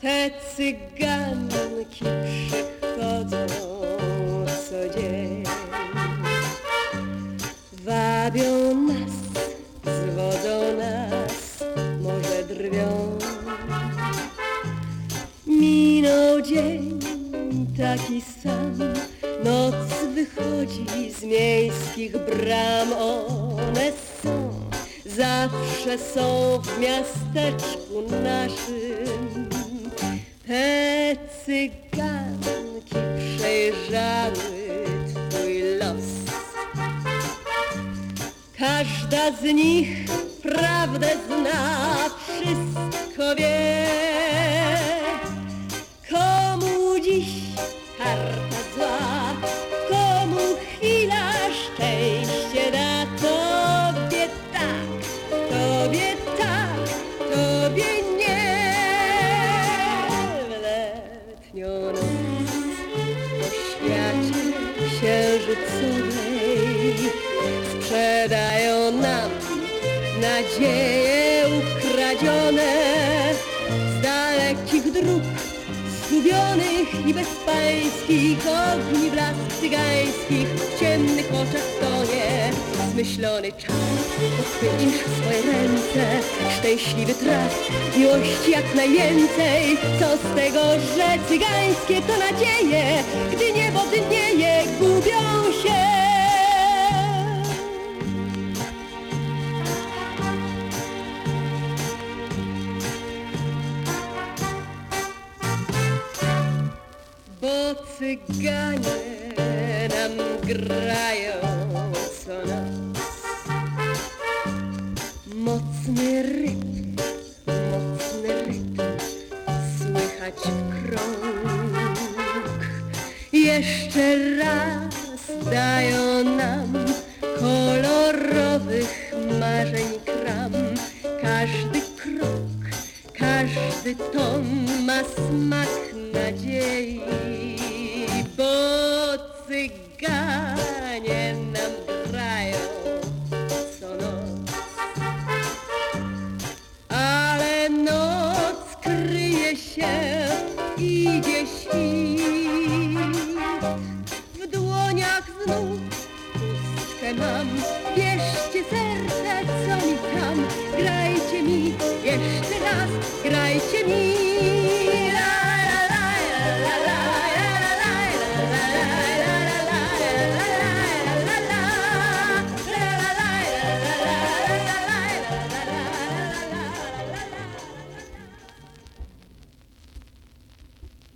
Te cyganki przychodzą co dzień. Wabią nas, zwodzą nas, może drwią. Minął dzień taki sam Noc wychodzi z miejskich bram. One są, zawsze są w miasteczku naszym. Te cyganki przejrzały twój los. Każda z nich prawdę zna, wszystko wie. Księżycowej sprzedają nam nadzieje ukradzione. Z dalekich dróg, zgubionych i bezpańskich ogni blask cygańskich w ciemnych oczach zmyślony czas. Podchwycisz swoje ręce szczęśliwy traf. Miłości jak najwięcej. Co z tego, że cygańskie to nadzieje? Gdy niebo dnieje gubią się. Bo cyganie nam grają co noc. Mocny rytm, mocny rytm, słychać w krąg. Jeszcze raz dają nam kolorowych marzeń kram. Każdy krok, każdy ton ma smak nadziei, bo cyganie nam W dłoniach znów pustkę mam, bierzcie serce, co mi tam, grajcie mi jeszcze raz, grajcie mi.